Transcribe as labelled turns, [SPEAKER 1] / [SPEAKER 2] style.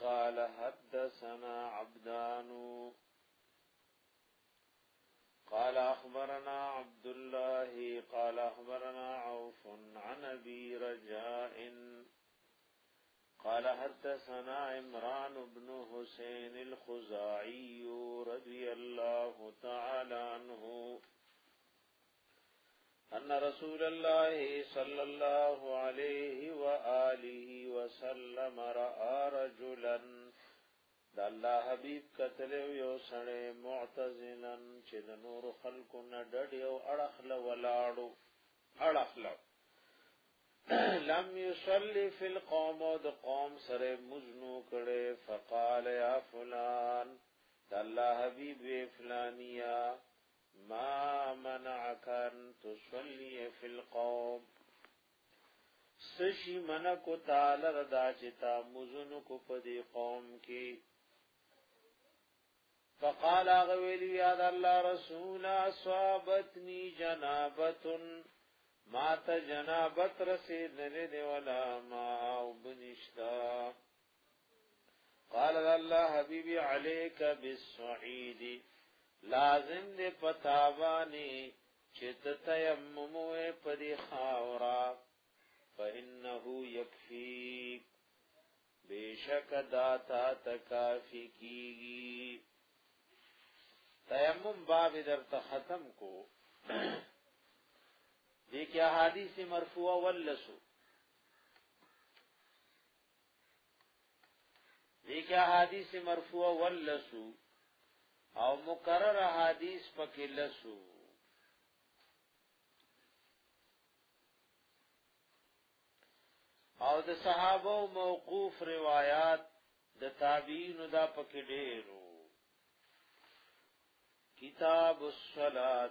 [SPEAKER 1] قال حدثنا عبدان. قال أخبرنا عبد الله قال أخبرنا عوف عن أبي رجاء. قال حدثنا عمران بن حسين الخزاعي رضي الله تعالى عنه أن رسول الله صلى الله عليه الله حبيب قتل یو سړی معتزلن چې د نور خلقو نه ډډ یو اړخله ولاړو اړخله لم يصلي في القوم د قوم سره مزنو کړي فقال يا فلان الله حبيب فلانیا، ما منعك ان تصلي في القوم. سشی من کو تعالی ردا چتا مزن کو پدی قوم کی فقال اغویلی یاد اللہ رسول، اصابتنی جنابتن. ما ته جنابت رسید لري ولا ما وبنشتا قال الله حبيبي عليك بالصعيد لازم دې پتاوانی چت تیمم پدی خاورا. فانه يكفي بیشک داتا تکافی کیگی. تیمم باب در ختم کو۔ دیکھیا حدیث مرفوع ولسو دیکھیا حدیث مرفوع ولسو او مقرر حدیث پکې لسو۔ او د صحابه موقوف روایت د تابعین دا پکې ډېرو كتاب الصلاة.